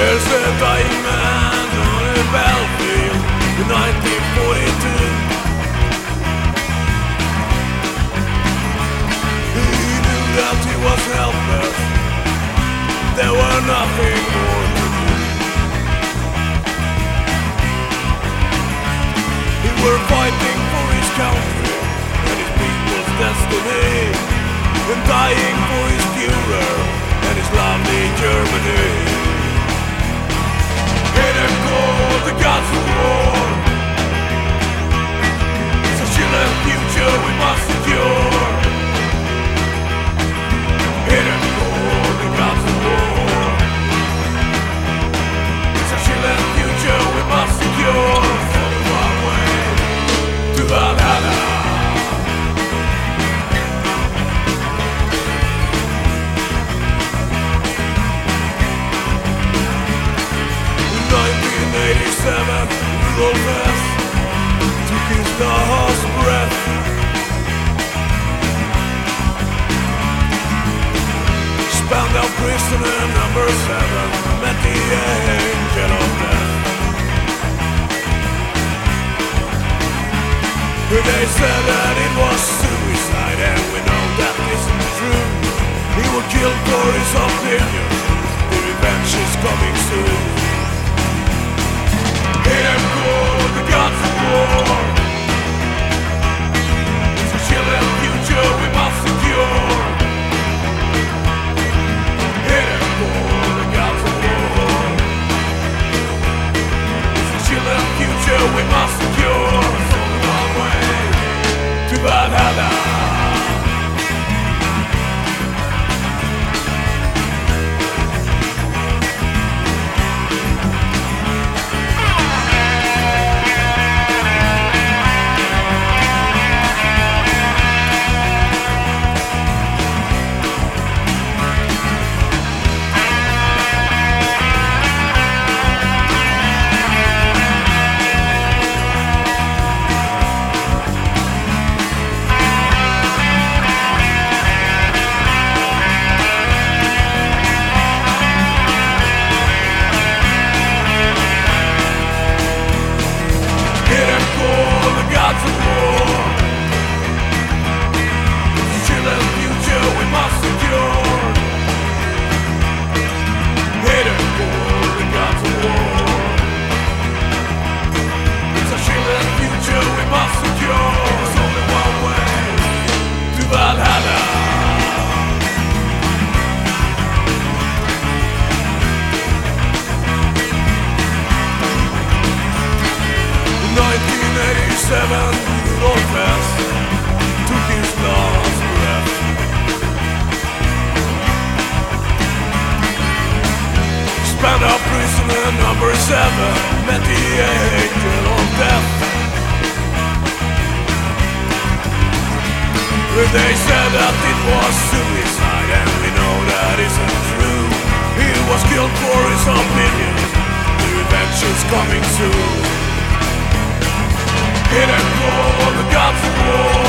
There's a dying man on a battlefield in 1942. He knew that he was helpless. There were nothing more to do. He were fighting for his country and his people's destiny, and dying for his Führer and his lovely Germany. 1987, Rudolf Hess took his last breath. Spandau prisoner number seven met the angel of death. They said that it was suicide, and we know that isn't true. He was killed for his opinion. The revenge is coming soon. We must 1987, Rudolf Hess took his last breath. Spent Spandau prisoner number seven met the angel of death. They said that it was suicide, and we know that isn't true. He was killed for his opinion. The is coming soon. Hit and for the gods of war.